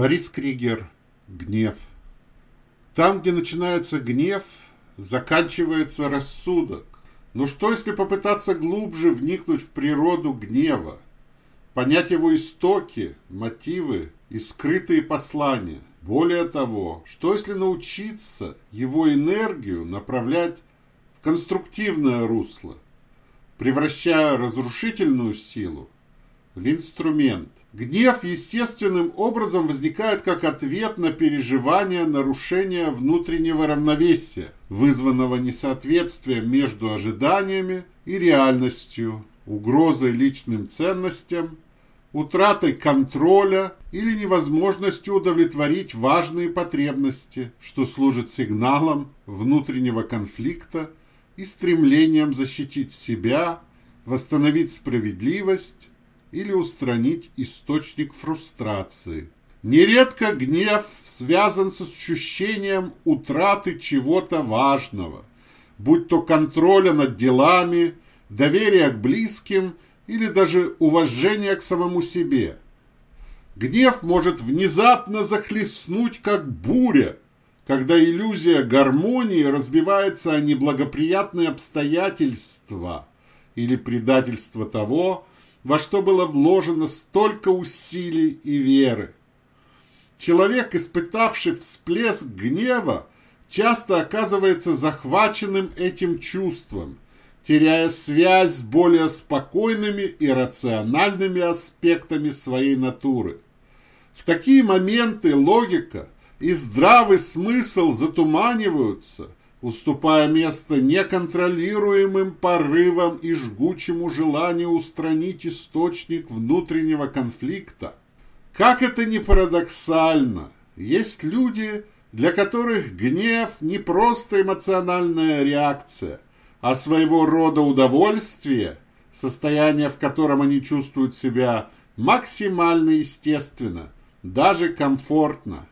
Борис Кригер. Гнев. Там, где начинается гнев, заканчивается рассудок. Но что, если попытаться глубже вникнуть в природу гнева, понять его истоки, мотивы и скрытые послания? Более того, что если научиться его энергию направлять в конструктивное русло, превращая разрушительную силу в инструмент? Гнев естественным образом возникает как ответ на переживание нарушения внутреннего равновесия, вызванного несоответствием между ожиданиями и реальностью, угрозой личным ценностям, утратой контроля или невозможностью удовлетворить важные потребности, что служит сигналом внутреннего конфликта и стремлением защитить себя, восстановить справедливость или устранить источник фрустрации. Нередко гнев связан с ощущением утраты чего-то важного, будь то контроля над делами, доверия к близким или даже уважения к самому себе. Гнев может внезапно захлестнуть, как буря, когда иллюзия гармонии разбивается о неблагоприятные обстоятельства или предательство того, во что было вложено столько усилий и веры. Человек, испытавший всплеск гнева, часто оказывается захваченным этим чувством, теряя связь с более спокойными и рациональными аспектами своей натуры. В такие моменты логика и здравый смысл затуманиваются – уступая место неконтролируемым порывам и жгучему желанию устранить источник внутреннего конфликта. Как это ни парадоксально, есть люди, для которых гнев не просто эмоциональная реакция, а своего рода удовольствие, состояние, в котором они чувствуют себя максимально естественно, даже комфортно.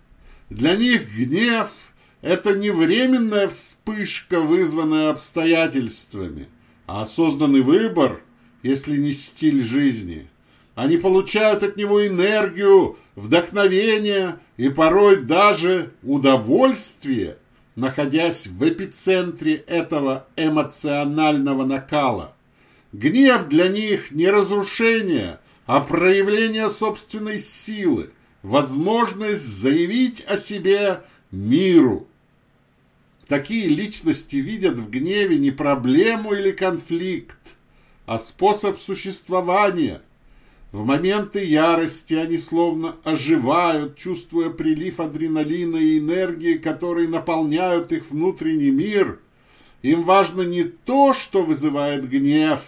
Для них гнев – это не временная вспышка, вызванная обстоятельствами, а осознанный выбор, если не стиль жизни. Они получают от него энергию, вдохновение и порой даже удовольствие, находясь в эпицентре этого эмоционального накала. Гнев для них не разрушение, а проявление собственной силы, возможность заявить о себе миру. Такие личности видят в гневе не проблему или конфликт, а способ существования. В моменты ярости они словно оживают, чувствуя прилив адреналина и энергии, которые наполняют их внутренний мир. Им важно не то, что вызывает гнев,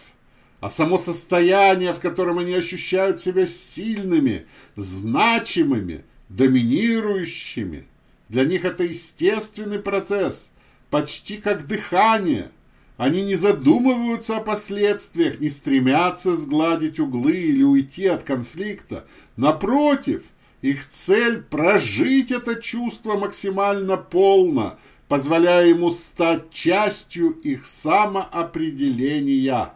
а само состояние, в котором они ощущают себя сильными, значимыми, доминирующими. Для них это естественный процесс, почти как дыхание. Они не задумываются о последствиях, не стремятся сгладить углы или уйти от конфликта. Напротив, их цель – прожить это чувство максимально полно, позволяя ему стать частью их самоопределения.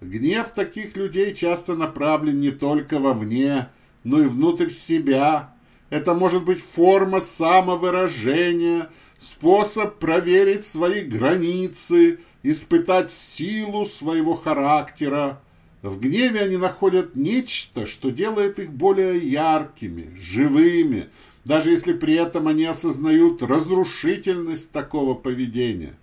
Гнев таких людей часто направлен не только вовне, но и внутрь себя – это может быть форма самовыражения, способ проверить свои границы, испытать силу своего характера. В гневе они находят нечто, что делает их более яркими, живыми, даже если при этом они осознают разрушительность такого поведения.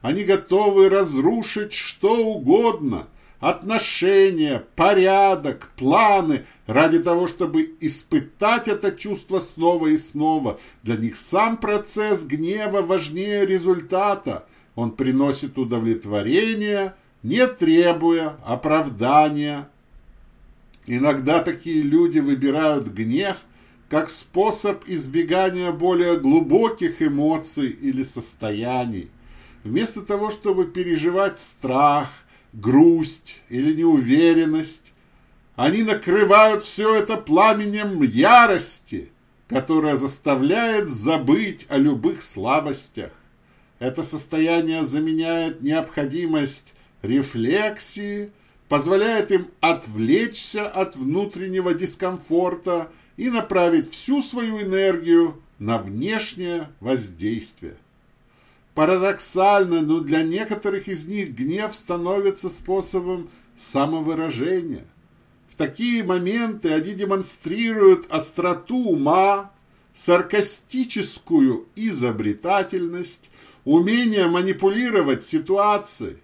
Они готовы разрушить что угодно, отношения, порядок, планы ради того, чтобы испытать это чувство снова и снова. Для них сам процесс гнева важнее результата. Он приносит удовлетворение, не требуя оправдания. Иногда такие люди выбирают гнев как способ избегания более глубоких эмоций или состояний. Вместо того, чтобы переживать страх, грусть или неуверенность. Они накрывают все это пламенем ярости, которая заставляет забыть о любых слабостях. Это состояние заменяет необходимость рефлексии, позволяет им отвлечься от внутреннего дискомфорта и направить всю свою энергию на внешнее воздействие. Парадоксально, но для некоторых из них гнев становится способом самовыражения. В такие моменты они демонстрируют остроту ума, саркастическую изобретательность, умение манипулировать ситуацией.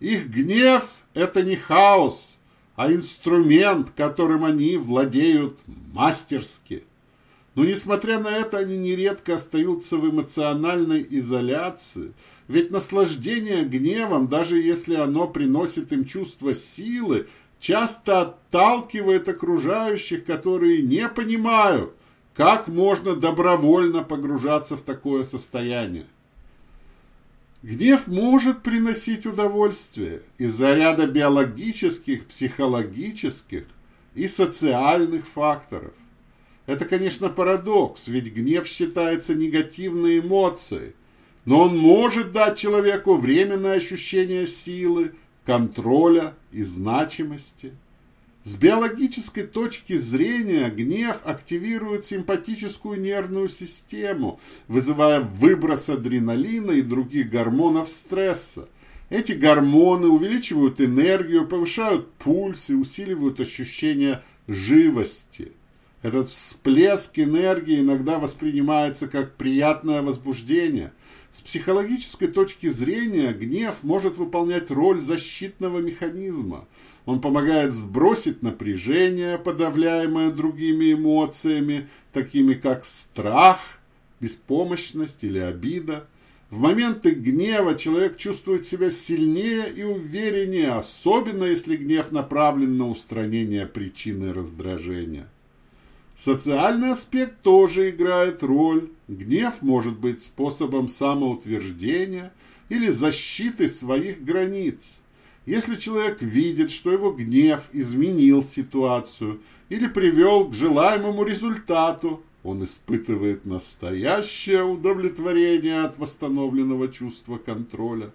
Их гнев – это не хаос, а инструмент, которым они владеют мастерски. Но несмотря на это, они нередко остаются в эмоциональной изоляции, ведь наслаждение гневом, даже если оно приносит им чувство силы, часто отталкивает окружающих, которые не понимают, как можно добровольно погружаться в такое состояние. Гнев может приносить удовольствие из-за ряда биологических, психологических и социальных факторов. Это, конечно, парадокс, ведь гнев считается негативной эмоцией, но он может дать человеку временное ощущение силы, контроля и значимости. С биологической точки зрения гнев активирует симпатическую нервную систему, вызывая выброс адреналина и других гормонов стресса. Эти гормоны увеличивают энергию, повышают пульс и усиливают ощущение живости. Этот всплеск энергии иногда воспринимается как приятное возбуждение. С психологической точки зрения гнев может выполнять роль защитного механизма. Он помогает сбросить напряжение, подавляемое другими эмоциями, такими как страх, беспомощность или обида. В моменты гнева человек чувствует себя сильнее и увереннее, особенно если гнев направлен на устранение причины раздражения. Социальный аспект тоже играет роль. Гнев может быть способом самоутверждения или защиты своих границ. Если человек видит, что его гнев изменил ситуацию или привел к желаемому результату, он испытывает настоящее удовлетворение от восстановленного чувства контроля.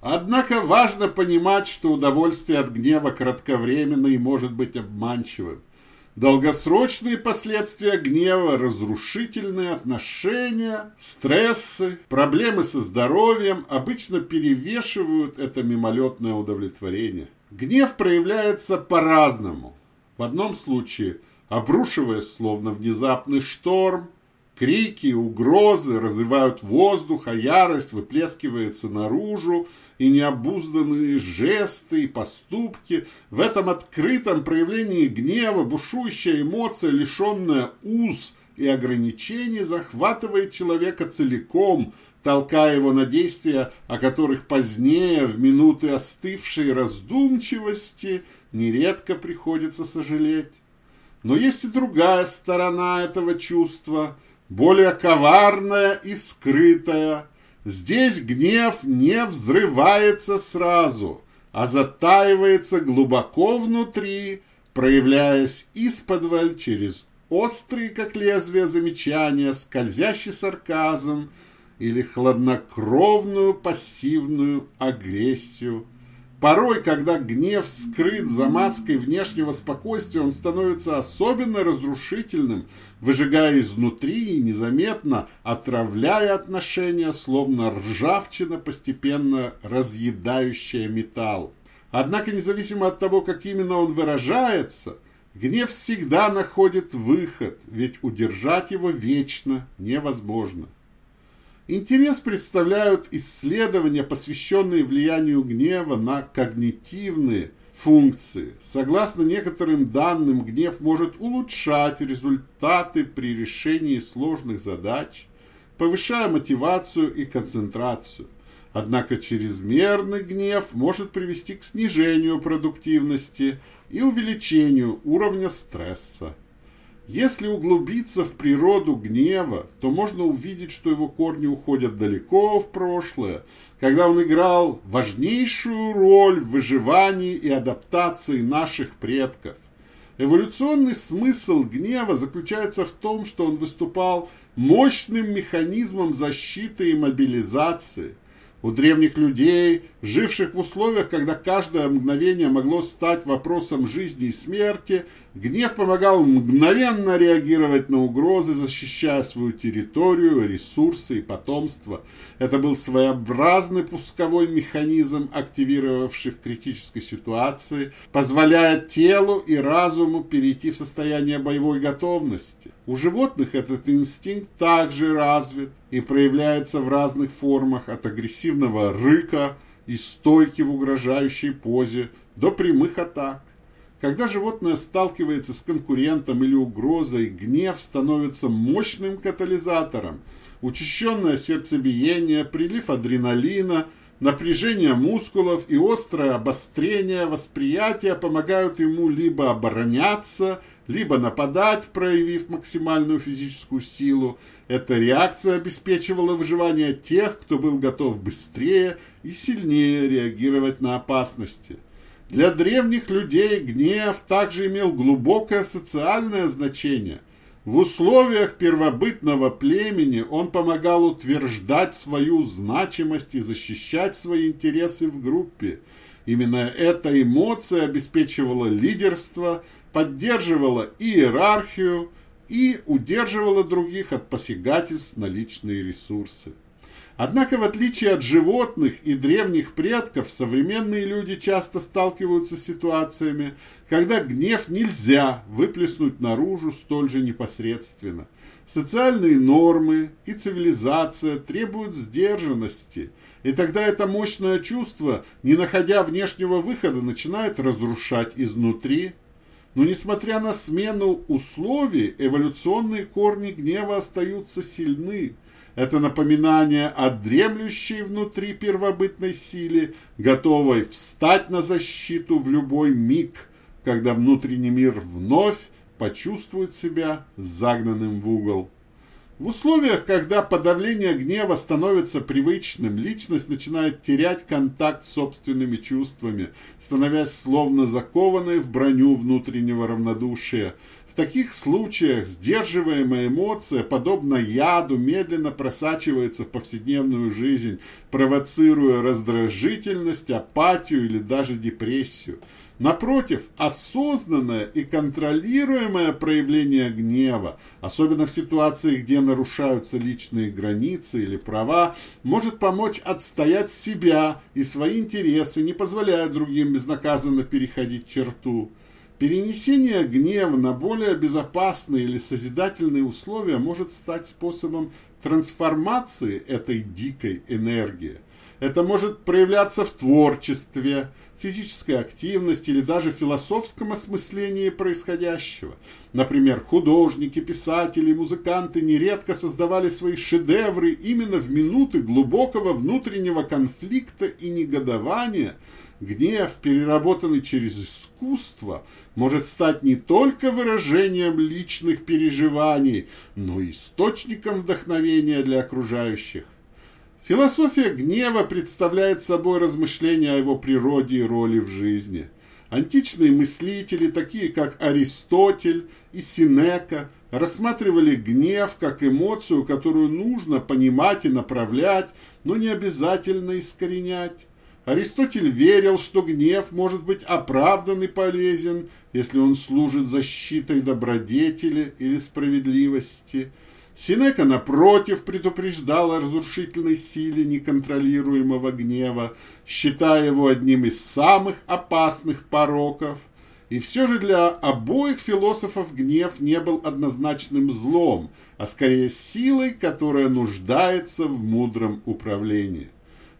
Однако важно понимать, что удовольствие от гнева кратковременно и может быть обманчивым. Долгосрочные последствия гнева, разрушительные отношения, стрессы, проблемы со здоровьем обычно перевешивают это мимолетное удовлетворение. Гнев проявляется по-разному. В одном случае обрушиваясь словно внезапный шторм, Крики, угрозы разрывают воздух, а ярость выплескивается наружу, и необузданные жесты и поступки. В этом открытом проявлении гнева бушующая эмоция, лишенная уз и ограничений, захватывает человека целиком, толкая его на действия, о которых позднее, в минуты остывшей раздумчивости, нередко приходится сожалеть. Но есть и другая сторона этого чувства – более коварная и скрытая. Здесь гнев не взрывается сразу, а затаивается глубоко внутри, проявляясь из-под через острый, как лезвие замечания, скользящий сарказм или хладнокровную пассивную агрессию – Порой, когда гнев скрыт за маской внешнего спокойствия, он становится особенно разрушительным, выжигая изнутри и незаметно отравляя отношения, словно ржавчина, постепенно разъедающая металл. Однако, независимо от того, как именно он выражается, гнев всегда находит выход, ведь удержать его вечно невозможно. Интерес представляют исследования, посвященные влиянию гнева на когнитивные функции. Согласно некоторым данным, гнев может улучшать результаты при решении сложных задач, повышая мотивацию и концентрацию. Однако чрезмерный гнев может привести к снижению продуктивности и увеличению уровня стресса. Если углубиться в природу гнева, то можно увидеть, что его корни уходят далеко в прошлое, когда он играл важнейшую роль в выживании и адаптации наших предков. Эволюционный смысл гнева заключается в том, что он выступал мощным механизмом защиты и мобилизации. У древних людей, живших в условиях, когда каждое мгновение могло стать вопросом жизни и смерти, гнев помогал мгновенно реагировать на угрозы, защищая свою территорию, ресурсы и потомство. Это был своеобразный пусковой механизм, активировавший в критической ситуации, позволяя телу и разуму перейти в состояние боевой готовности. У животных этот инстинкт также развит и проявляется в разных формах от агрессивного рыка и стойки в угрожающей позе до прямых атак. Когда животное сталкивается с конкурентом или угрозой, гнев становится мощным катализатором. Учащенное сердцебиение, прилив адреналина, напряжение мускулов и острое обострение восприятия помогают ему либо обороняться, либо нападать, проявив максимальную физическую силу. Эта реакция обеспечивала выживание тех, кто был готов быстрее и сильнее реагировать на опасности. Для древних людей гнев также имел глубокое социальное значение. В условиях первобытного племени он помогал утверждать свою значимость и защищать свои интересы в группе. Именно эта эмоция обеспечивала лидерство – поддерживала иерархию и удерживала других от посягательств на личные ресурсы. Однако, в отличие от животных и древних предков, современные люди часто сталкиваются с ситуациями, когда гнев нельзя выплеснуть наружу столь же непосредственно. Социальные нормы и цивилизация требуют сдержанности, и тогда это мощное чувство, не находя внешнего выхода, начинает разрушать изнутри но несмотря на смену условий, эволюционные корни гнева остаются сильны. Это напоминание о дремлющей внутри первобытной силе, готовой встать на защиту в любой миг, когда внутренний мир вновь почувствует себя загнанным в угол. В условиях, когда подавление гнева становится привычным, личность начинает терять контакт с собственными чувствами, становясь словно закованной в броню внутреннего равнодушия. Таких случаях сдерживаемая эмоция, подобно яду, медленно просачивается в повседневную жизнь, провоцируя раздражительность, апатию или даже депрессию. Напротив, осознанное и контролируемое проявление гнева, особенно в ситуации, где нарушаются личные границы или права, может помочь отстоять себя и свои интересы, не позволяя другим безнаказанно переходить черту. Перенесение гнева на более безопасные или созидательные условия может стать способом трансформации этой дикой энергии. Это может проявляться в творчестве, физической активности или даже философском осмыслении происходящего. Например, художники, писатели, музыканты нередко создавали свои шедевры именно в минуты глубокого внутреннего конфликта и негодования. Гнев, переработанный через искусство, может стать не только выражением личных переживаний, но и источником вдохновения для окружающих. Философия гнева представляет собой размышления о его природе и роли в жизни. Античные мыслители, такие как Аристотель и Синека, рассматривали гнев как эмоцию, которую нужно понимать и направлять, но не обязательно искоренять. Аристотель верил, что гнев может быть оправдан и полезен, если он служит защитой добродетели или справедливости – Синека, напротив, предупреждал о разрушительной силе неконтролируемого гнева, считая его одним из самых опасных пороков. И все же для обоих философов гнев не был однозначным злом, а скорее силой, которая нуждается в мудром управлении.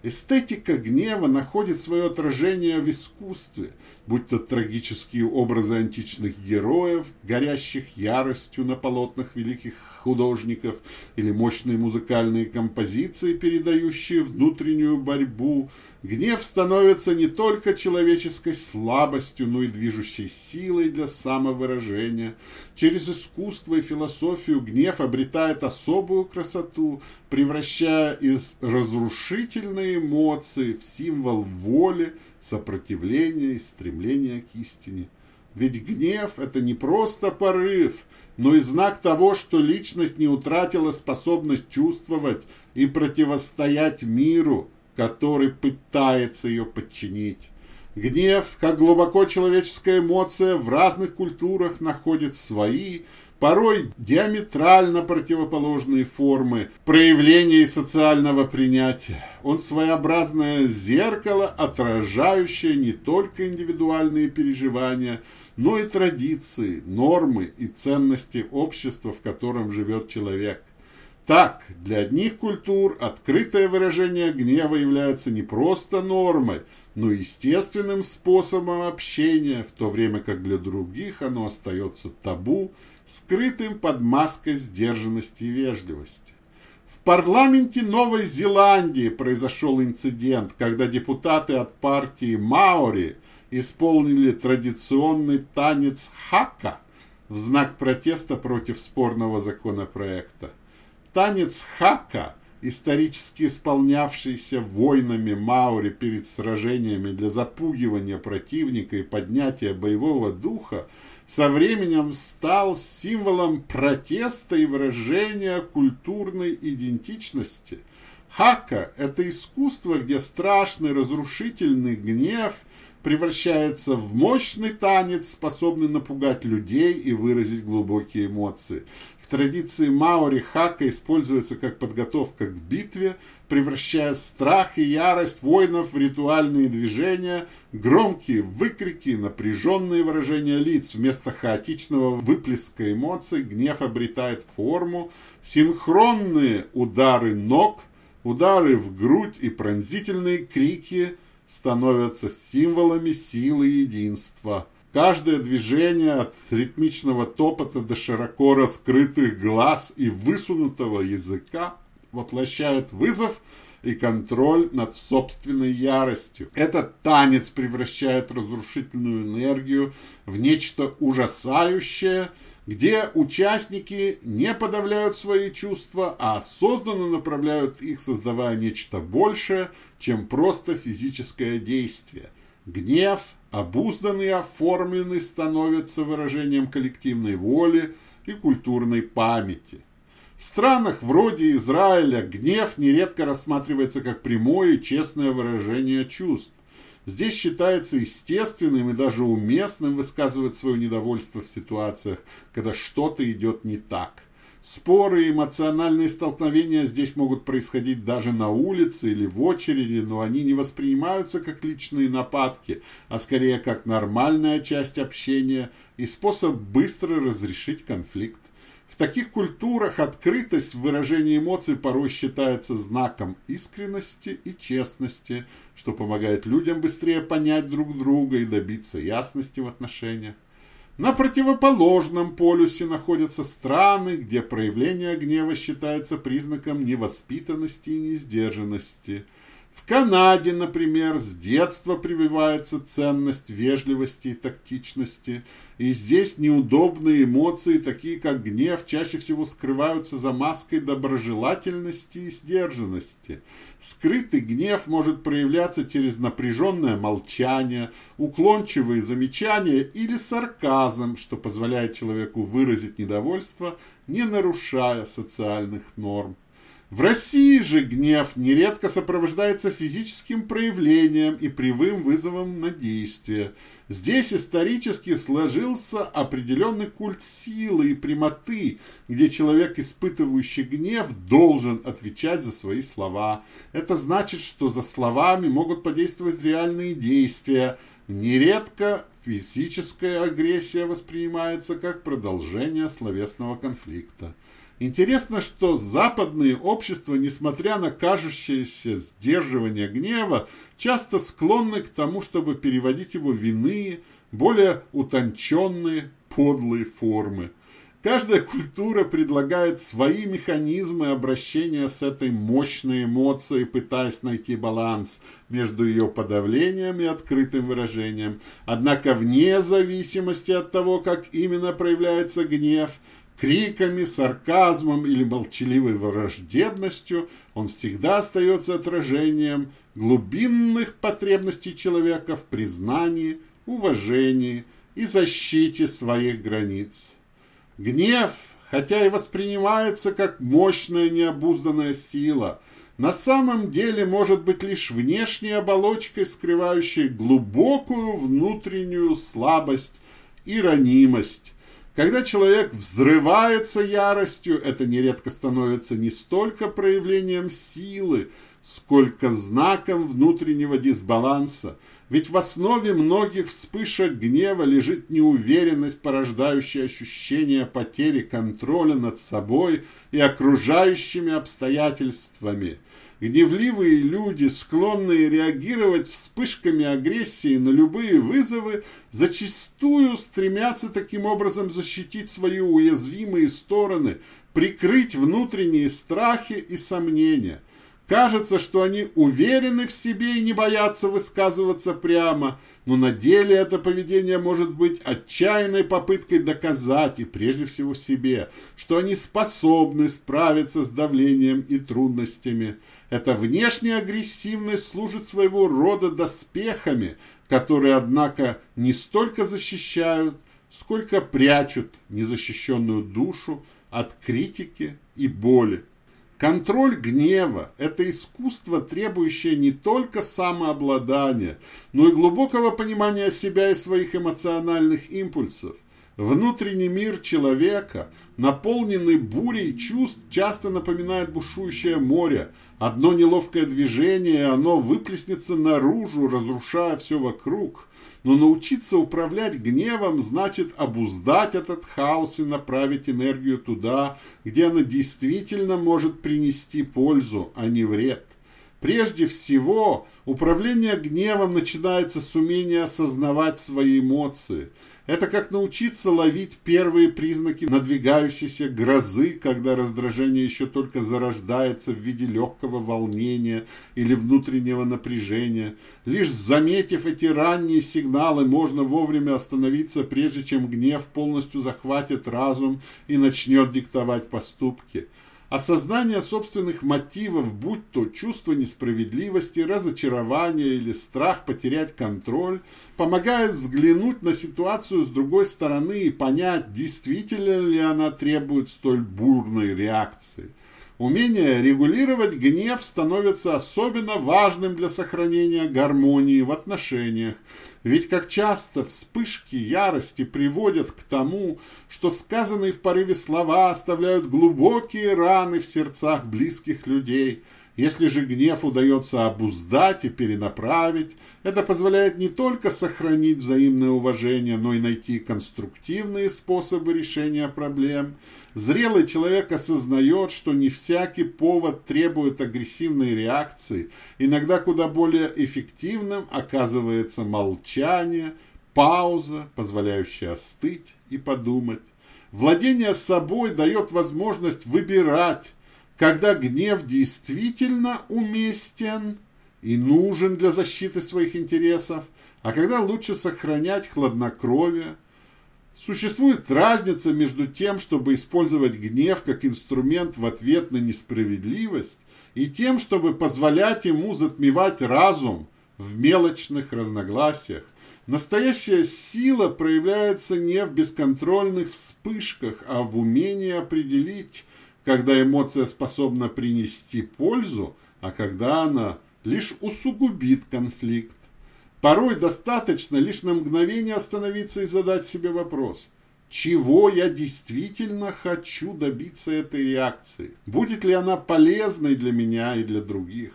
Эстетика гнева находит свое отражение в искусстве, будь то трагические образы античных героев, горящих яростью на полотнах великих художников, или мощные музыкальные композиции, передающие внутреннюю борьбу. Гнев становится не только человеческой слабостью, но и движущей силой для самовыражения. Через искусство и философию гнев обретает особую красоту, превращая из разрушительной эмоции в символ воли, сопротивления и стремления к истине. Ведь гнев – это не просто порыв, но и знак того, что личность не утратила способность чувствовать и противостоять миру, который пытается ее подчинить. Гнев, как глубоко человеческая эмоция, в разных культурах находит свои, порой диаметрально противоположные формы проявления социального принятия. Он своеобразное зеркало, отражающее не только индивидуальные переживания, но и традиции, нормы и ценности общества, в котором живет человек. Так, для одних культур открытое выражение гнева является не просто нормой, но естественным способом общения, в то время как для других оно остается табу, скрытым под маской сдержанности и вежливости. В парламенте Новой Зеландии произошел инцидент, когда депутаты от партии Маори исполнили традиционный танец хака в знак протеста против спорного законопроекта. Танец хака, исторически исполнявшийся войнами Маори перед сражениями для запугивания противника и поднятия боевого духа, со временем стал символом протеста и выражения культурной идентичности. Хака – это искусство, где страшный разрушительный гнев превращается в мощный танец, способный напугать людей и выразить глубокие эмоции. Традиции маори хака используется как подготовка к битве, превращая страх и ярость воинов в ритуальные движения, громкие выкрики, напряженные выражения лиц. Вместо хаотичного выплеска эмоций гнев обретает форму, синхронные удары ног, удары в грудь и пронзительные крики становятся символами силы единства – Каждое движение от ритмичного топота до широко раскрытых глаз и высунутого языка воплощает вызов и контроль над собственной яростью. Этот танец превращает разрушительную энергию в нечто ужасающее, где участники не подавляют свои чувства, а осознанно направляют их, создавая нечто большее, чем просто физическое действие. Гнев – обузданный и оформленный становится выражением коллективной воли и культурной памяти. В странах вроде Израиля гнев нередко рассматривается как прямое и честное выражение чувств. Здесь считается естественным и даже уместным высказывать свое недовольство в ситуациях, когда что-то идет не так. Споры и эмоциональные столкновения здесь могут происходить даже на улице или в очереди, но они не воспринимаются как личные нападки, а скорее как нормальная часть общения и способ быстро разрешить конфликт. В таких культурах открытость в выражении эмоций порой считается знаком искренности и честности, что помогает людям быстрее понять друг друга и добиться ясности в отношениях. На противоположном полюсе находятся страны, где проявление гнева считается признаком невоспитанности и несдержанности – в Канаде, например, с детства прививается ценность вежливости и тактичности, и здесь неудобные эмоции, такие как гнев, чаще всего скрываются за маской доброжелательности и сдержанности. Скрытый гнев может проявляться через напряженное молчание, уклончивые замечания или сарказм, что позволяет человеку выразить недовольство, не нарушая социальных норм. В России же гнев нередко сопровождается физическим проявлением и привым вызовом на действие. Здесь исторически сложился определенный культ силы и прямоты, где человек, испытывающий гнев, должен отвечать за свои слова. Это значит, что за словами могут подействовать реальные действия. Нередко физическая агрессия воспринимается как продолжение словесного конфликта. Интересно, что западные общества, несмотря на кажущееся сдерживание гнева, часто склонны к тому, чтобы переводить его в иные, более утонченные, подлые формы. Каждая культура предлагает свои механизмы обращения с этой мощной эмоцией, пытаясь найти баланс между ее подавлением и открытым выражением. Однако вне зависимости от того, как именно проявляется гнев, криками, сарказмом или молчаливой враждебностью, он всегда остается отражением глубинных потребностей человека в признании, уважении и защите своих границ. Гнев, хотя и воспринимается как мощная необузданная сила, на самом деле может быть лишь внешней оболочкой, скрывающей глубокую внутреннюю слабость и ранимость. Когда человек взрывается яростью, это нередко становится не столько проявлением силы, сколько знаком внутреннего дисбаланса. Ведь в основе многих вспышек гнева лежит неуверенность, порождающая ощущение потери контроля над собой и окружающими обстоятельствами. Гневливые люди, склонные реагировать вспышками агрессии на любые вызовы, зачастую стремятся таким образом защитить свои уязвимые стороны, прикрыть внутренние страхи и сомнения – Кажется, что они уверены в себе и не боятся высказываться прямо, но на деле это поведение может быть отчаянной попыткой доказать, и прежде всего себе, что они способны справиться с давлением и трудностями. Эта внешняя агрессивность служит своего рода доспехами, которые, однако, не столько защищают, сколько прячут незащищенную душу от критики и боли. Контроль гнева – это искусство, требующее не только самообладания, но и глубокого понимания себя и своих эмоциональных импульсов. Внутренний мир человека, наполненный бурей чувств, часто напоминает бушующее море. Одно неловкое движение, оно выплеснется наружу, разрушая все вокруг. Но научиться управлять гневом значит обуздать этот хаос и направить энергию туда, где она действительно может принести пользу, а не вред. Прежде всего, управление гневом начинается с умения осознавать свои эмоции. Это как научиться ловить первые признаки надвигающейся грозы, когда раздражение еще только зарождается в виде легкого волнения или внутреннего напряжения. Лишь заметив эти ранние сигналы, можно вовремя остановиться, прежде чем гнев полностью захватит разум и начнет диктовать поступки. Осознание собственных мотивов, будь то чувство несправедливости, разочарования или страх потерять контроль, помогает взглянуть на ситуацию с другой стороны и понять, действительно ли она требует столь бурной реакции. Умение регулировать гнев становится особенно важным для сохранения гармонии в отношениях, ведь как часто вспышки ярости приводят к тому, что сказанные в порыве слова оставляют глубокие раны в сердцах близких людей – если же гнев удается обуздать и перенаправить, это позволяет не только сохранить взаимное уважение, но и найти конструктивные способы решения проблем. Зрелый человек осознает, что не всякий повод требует агрессивной реакции. Иногда куда более эффективным оказывается молчание, пауза, позволяющая остыть и подумать. Владение собой дает возможность выбирать, когда гнев действительно уместен и нужен для защиты своих интересов, а когда лучше сохранять хладнокровие. Существует разница между тем, чтобы использовать гнев как инструмент в ответ на несправедливость, и тем, чтобы позволять ему затмевать разум в мелочных разногласиях. Настоящая сила проявляется не в бесконтрольных вспышках, а в умении определить, когда эмоция способна принести пользу, а когда она лишь усугубит конфликт. Порой достаточно лишь на мгновение остановиться и задать себе вопрос, чего я действительно хочу добиться этой реакции, будет ли она полезной для меня и для других.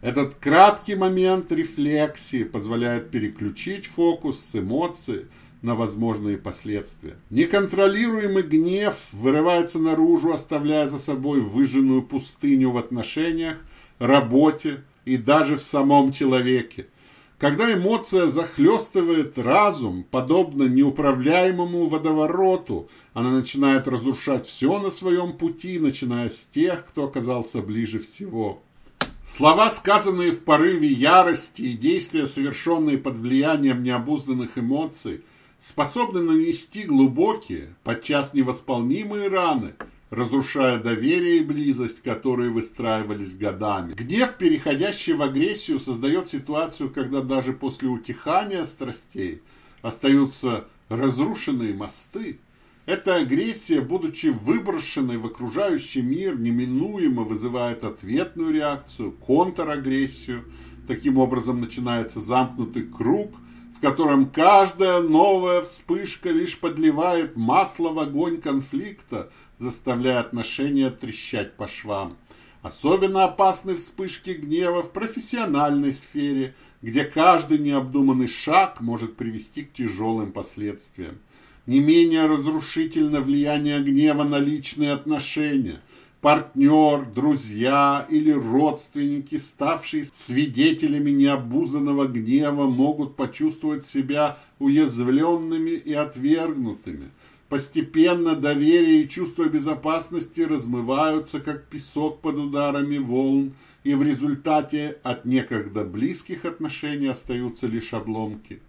Этот краткий момент рефлексии позволяет переключить фокус с эмоций на возможные последствия. Неконтролируемый гнев вырывается наружу, оставляя за собой выжженную пустыню в отношениях, работе и даже в самом человеке. Когда эмоция захлестывает разум, подобно неуправляемому водовороту, она начинает разрушать все на своем пути, начиная с тех, кто оказался ближе всего. Слова, сказанные в порыве ярости и действия, совершенные под влиянием необузданных эмоций – способны нанести глубокие, подчас невосполнимые раны, разрушая доверие и близость, которые выстраивались годами. Гнев, переходящий в агрессию, создает ситуацию, когда даже после утихания страстей остаются разрушенные мосты. Эта агрессия, будучи выброшенной в окружающий мир, неминуемо вызывает ответную реакцию, контрагрессию. Таким образом начинается замкнутый круг, в котором каждая новая вспышка лишь подливает масло в огонь конфликта, заставляя отношения трещать по швам. Особенно опасны вспышки гнева в профессиональной сфере, где каждый необдуманный шаг может привести к тяжелым последствиям. Не менее разрушительно влияние гнева на личные отношения. Партнер, друзья или родственники, ставшие свидетелями необузанного гнева, могут почувствовать себя уязвленными и отвергнутыми. Постепенно доверие и чувство безопасности размываются, как песок под ударами волн, и в результате от некогда близких отношений остаются лишь обломки.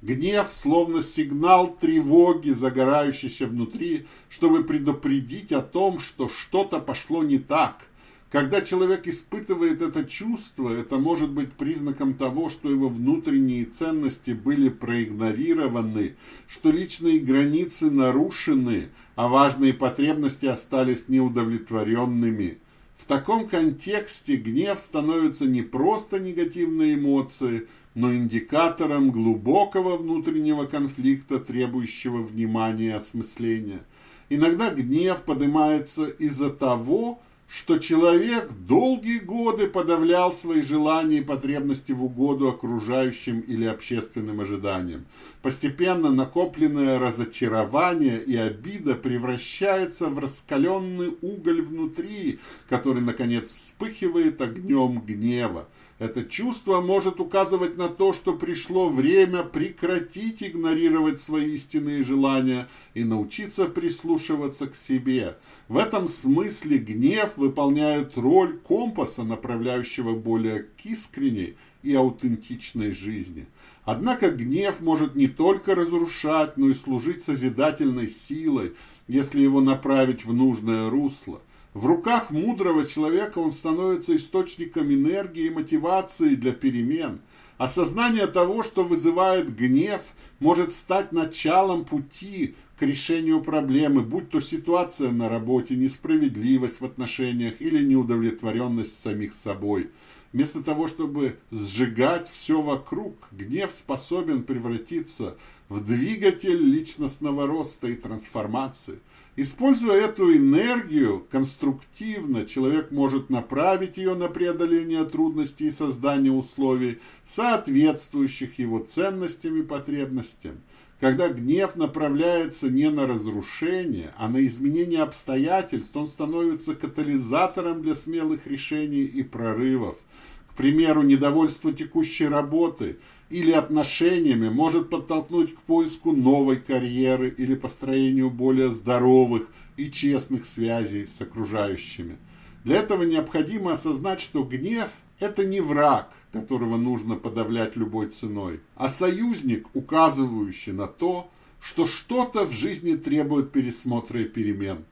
Гнев словно сигнал тревоги, загорающийся внутри, чтобы предупредить о том, что что-то пошло не так. Когда человек испытывает это чувство, это может быть признаком того, что его внутренние ценности были проигнорированы, что личные границы нарушены, а важные потребности остались неудовлетворенными. В таком контексте гнев становится не просто негативной эмоцией, но индикатором глубокого внутреннего конфликта, требующего внимания и осмысления. Иногда гнев поднимается из-за того, что человек долгие годы подавлял свои желания и потребности в угоду окружающим или общественным ожиданиям. Постепенно накопленное разочарование и обида превращается в раскаленный уголь внутри, который, наконец, вспыхивает огнем гнева. Это чувство может указывать на то, что пришло время прекратить игнорировать свои истинные желания и научиться прислушиваться к себе. В этом смысле гнев выполняет роль компаса, направляющего более к искренней и аутентичной жизни. Однако гнев может не только разрушать, но и служить созидательной силой, если его направить в нужное русло. В руках мудрого человека он становится источником энергии и мотивации для перемен. Осознание того, что вызывает гнев, может стать началом пути к решению проблемы, будь то ситуация на работе, несправедливость в отношениях или неудовлетворенность самих собой. Вместо того, чтобы сжигать все вокруг, гнев способен превратиться в двигатель личностного роста и трансформации. Используя эту энергию конструктивно, человек может направить ее на преодоление трудностей и создание условий, соответствующих его ценностям и потребностям. Когда гнев направляется не на разрушение, а на изменение обстоятельств, он становится катализатором для смелых решений и прорывов. Примеру, недовольство текущей работы – или отношениями может подтолкнуть к поиску новой карьеры или построению более здоровых и честных связей с окружающими. Для этого необходимо осознать, что гнев – это не враг, которого нужно подавлять любой ценой, а союзник, указывающий на то, что что-то в жизни требует пересмотра и перемен.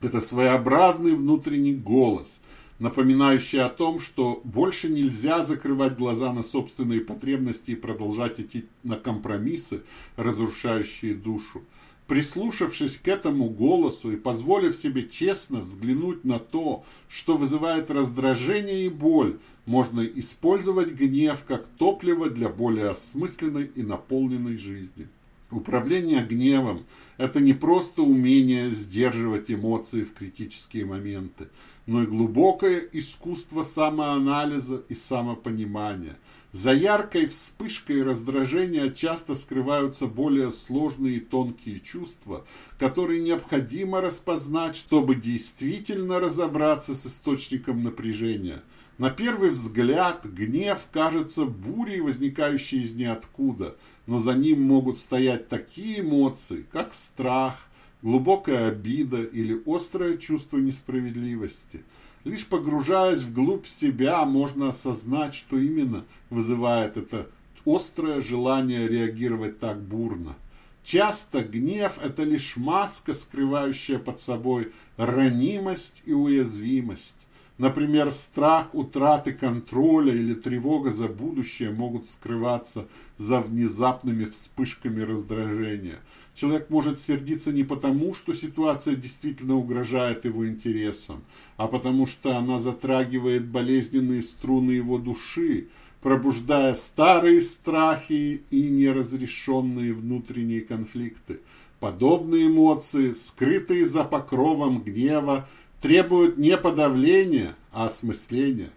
Это своеобразный внутренний голос, напоминающий о том, что больше нельзя закрывать глаза на собственные потребности и продолжать идти на компромиссы, разрушающие душу. Прислушавшись к этому голосу и позволив себе честно взглянуть на то, что вызывает раздражение и боль, можно использовать гнев как топливо для более осмысленной и наполненной жизни. Управление гневом – это не просто умение сдерживать эмоции в критические моменты, но и глубокое искусство самоанализа и самопонимания. За яркой вспышкой раздражения часто скрываются более сложные и тонкие чувства, которые необходимо распознать, чтобы действительно разобраться с источником напряжения. На первый взгляд гнев кажется бурей, возникающей из ниоткуда, но за ним могут стоять такие эмоции, как страх, глубокая обида или острое чувство несправедливости. Лишь погружаясь вглубь себя, можно осознать, что именно вызывает это острое желание реагировать так бурно. Часто гнев – это лишь маска, скрывающая под собой ранимость и уязвимость. Например, страх утраты контроля или тревога за будущее могут скрываться за внезапными вспышками раздражения. Человек может сердиться не потому, что ситуация действительно угрожает его интересам, а потому что она затрагивает болезненные струны его души, пробуждая старые страхи и неразрешенные внутренние конфликты. Подобные эмоции, скрытые за покровом гнева, требуют не подавления, а осмысления.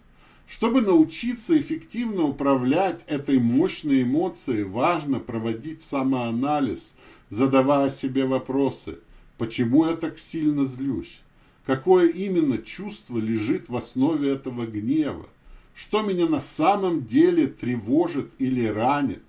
Чтобы научиться эффективно управлять этой мощной эмоцией, важно проводить самоанализ, задавая себе вопросы, почему я так сильно злюсь, какое именно чувство лежит в основе этого гнева, что меня на самом деле тревожит или ранит,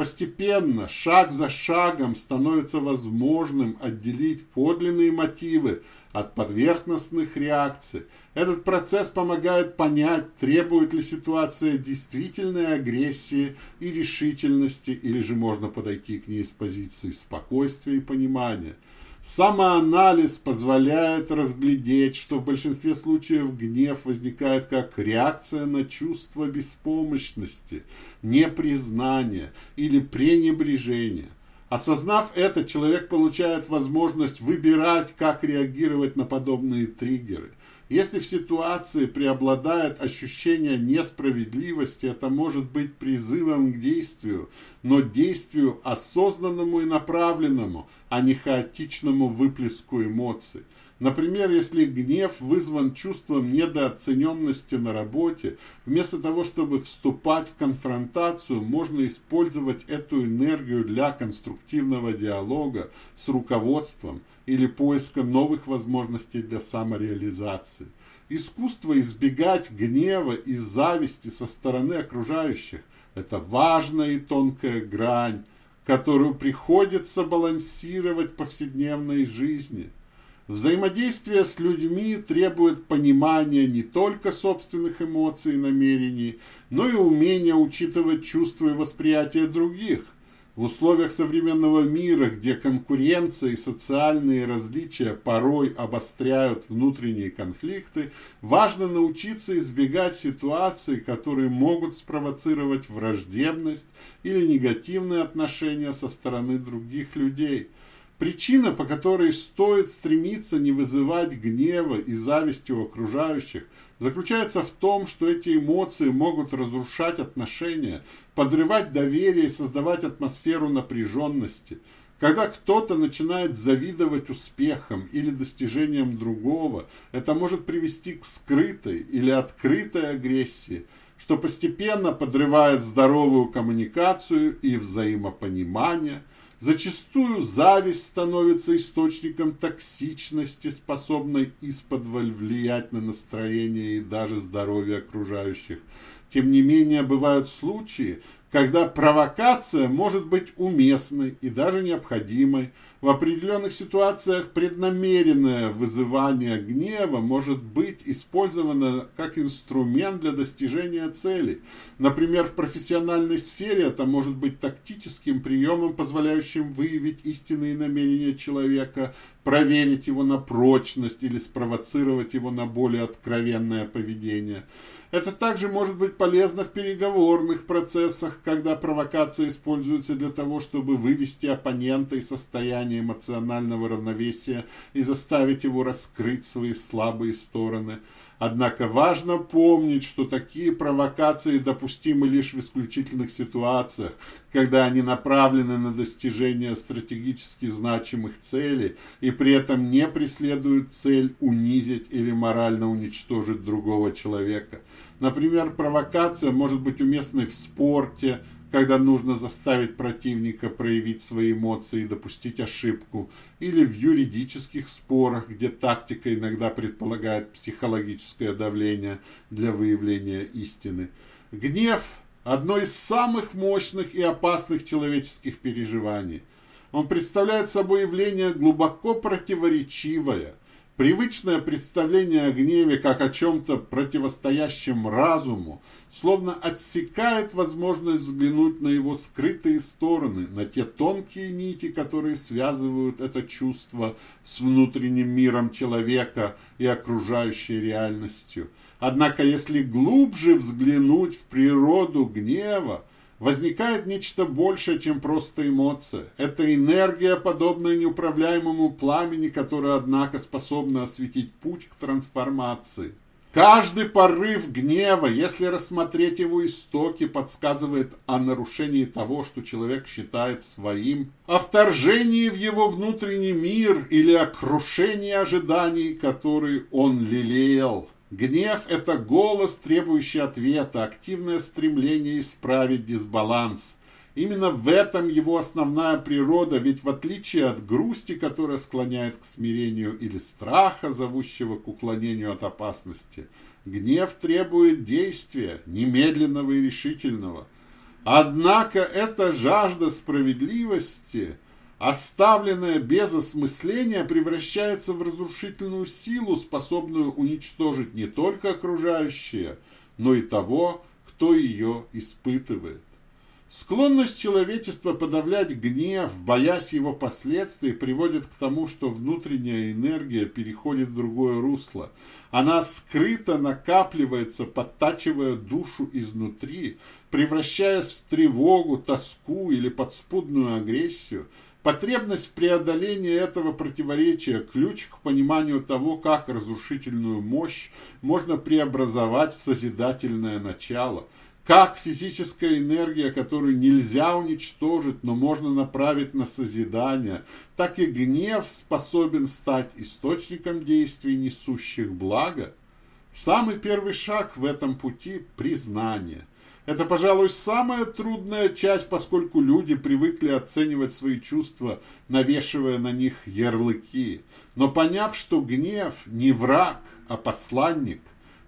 Постепенно, шаг за шагом становится возможным отделить подлинные мотивы от поверхностных реакций. Этот процесс помогает понять, требует ли ситуация действительной агрессии и решительности, или же можно подойти к ней с позиции спокойствия и понимания – Самоанализ позволяет разглядеть, что в большинстве случаев гнев возникает как реакция на чувство беспомощности, непризнания или пренебрежения. Осознав это, человек получает возможность выбирать, как реагировать на подобные триггеры. Если в ситуации преобладает ощущение несправедливости, это может быть призывом к действию, но действию осознанному и направленному, а не хаотичному выплеску эмоций. Например, если гнев вызван чувством недооцененности на работе, вместо того, чтобы вступать в конфронтацию, можно использовать эту энергию для конструктивного диалога с руководством или поиска новых возможностей для самореализации. Искусство избегать гнева и зависти со стороны окружающих – это важная и тонкая грань, которую приходится балансировать в повседневной жизни – Взаимодействие с людьми требует понимания не только собственных эмоций и намерений, но и умения учитывать чувства и восприятия других. В условиях современного мира, где конкуренция и социальные различия порой обостряют внутренние конфликты, важно научиться избегать ситуаций, которые могут спровоцировать враждебность или негативные отношения со стороны других людей – Причина, по которой стоит стремиться не вызывать гнева и зависти у окружающих, заключается в том, что эти эмоции могут разрушать отношения, подрывать доверие и создавать атмосферу напряженности. Когда кто-то начинает завидовать успехам или достижениям другого, это может привести к скрытой или открытой агрессии, что постепенно подрывает здоровую коммуникацию и взаимопонимание – Зачастую зависть становится источником токсичности, способной из-под влиять на настроение и даже здоровье окружающих. Тем не менее, бывают случаи, когда провокация может быть уместной и даже необходимой. В определенных ситуациях преднамеренное вызывание гнева может быть использовано как инструмент для достижения цели. Например, в профессиональной сфере это может быть тактическим приемом, позволяющим выявить истинные намерения человека, проверить его на прочность или спровоцировать его на более откровенное поведение. Это также может быть полезно в переговорных процессах, когда провокация используется для того, чтобы вывести оппонента из состояния эмоционального равновесия и заставить его раскрыть свои слабые стороны. Однако важно помнить, что такие провокации допустимы лишь в исключительных ситуациях, когда они направлены на достижение стратегически значимых целей и при этом не преследуют цель унизить или морально уничтожить другого человека. Например, провокация может быть уместной в спорте, когда нужно заставить противника проявить свои эмоции и допустить ошибку, или в юридических спорах, где тактика иногда предполагает психологическое давление для выявления истины. Гнев – одно из самых мощных и опасных человеческих переживаний. Он представляет собой явление глубоко противоречивое – Привычное представление о гневе как о чем-то противостоящем разуму словно отсекает возможность взглянуть на его скрытые стороны, на те тонкие нити, которые связывают это чувство с внутренним миром человека и окружающей реальностью. Однако, если глубже взглянуть в природу гнева, возникает нечто большее, чем просто эмоция. Это энергия, подобная неуправляемому пламени, которая, однако, способна осветить путь к трансформации. Каждый порыв гнева, если рассмотреть его истоки, подсказывает о нарушении того, что человек считает своим, о вторжении в его внутренний мир или о крушении ожиданий, которые он лелеял. Гнев – это голос, требующий ответа, активное стремление исправить дисбаланс. Именно в этом его основная природа, ведь в отличие от грусти, которая склоняет к смирению, или страха, зовущего к уклонению от опасности, гнев требует действия, немедленного и решительного. Однако эта жажда справедливости – оставленное без осмысления, превращается в разрушительную силу, способную уничтожить не только окружающее, но и того, кто ее испытывает. Склонность человечества подавлять гнев, боясь его последствий, приводит к тому, что внутренняя энергия переходит в другое русло. Она скрыто накапливается, подтачивая душу изнутри, превращаясь в тревогу, тоску или подспудную агрессию – Потребность в преодолении этого противоречия – ключ к пониманию того, как разрушительную мощь можно преобразовать в созидательное начало, как физическая энергия, которую нельзя уничтожить, но можно направить на созидание, так и гнев способен стать источником действий, несущих благо. Самый первый шаг в этом пути – признание. Это, пожалуй, самая трудная часть, поскольку люди привыкли оценивать свои чувства, навешивая на них ярлыки. Но поняв, что гнев не враг, а посланник,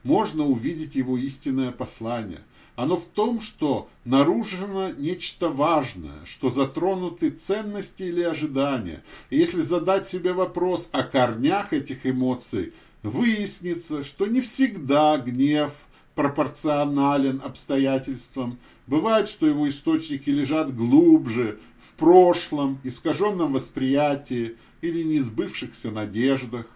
можно увидеть его истинное послание. Оно в том, что нарушено нечто важное, что затронуты ценности или ожидания. И если задать себе вопрос о корнях этих эмоций, выяснится, что не всегда гнев – пропорционален обстоятельствам. Бывает, что его источники лежат глубже, в прошлом, искаженном восприятии или несбывшихся надеждах.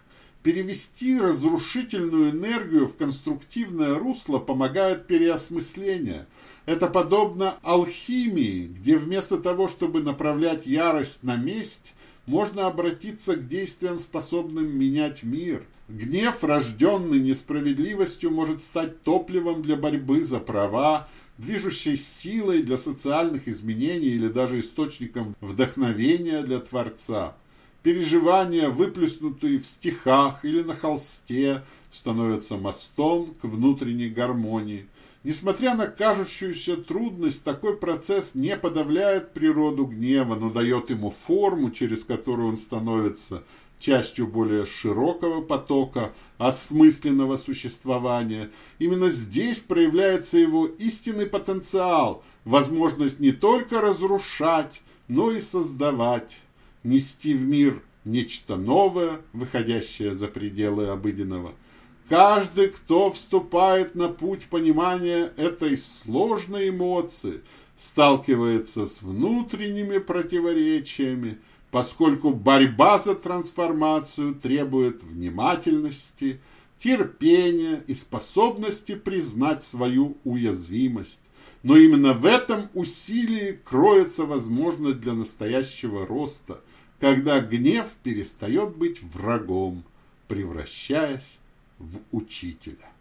Перевести разрушительную энергию в конструктивное русло помогает переосмысление. Это подобно алхимии, где вместо того, чтобы направлять ярость на месть, можно обратиться к действиям, способным менять мир. Гнев, рожденный несправедливостью, может стать топливом для борьбы за права, движущей силой для социальных изменений или даже источником вдохновения для Творца. Переживания, выплеснутые в стихах или на холсте, становятся мостом к внутренней гармонии. Несмотря на кажущуюся трудность, такой процесс не подавляет природу гнева, но дает ему форму, через которую он становится частью более широкого потока осмысленного существования. Именно здесь проявляется его истинный потенциал, возможность не только разрушать, но и создавать, нести в мир нечто новое, выходящее за пределы обыденного – Каждый, кто вступает на путь понимания этой сложной эмоции, сталкивается с внутренними противоречиями, поскольку борьба за трансформацию требует внимательности, терпения и способности признать свою уязвимость. Но именно в этом усилии кроется возможность для настоящего роста, когда гнев перестает быть врагом, превращаясь в учителя.